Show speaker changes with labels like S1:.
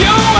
S1: you.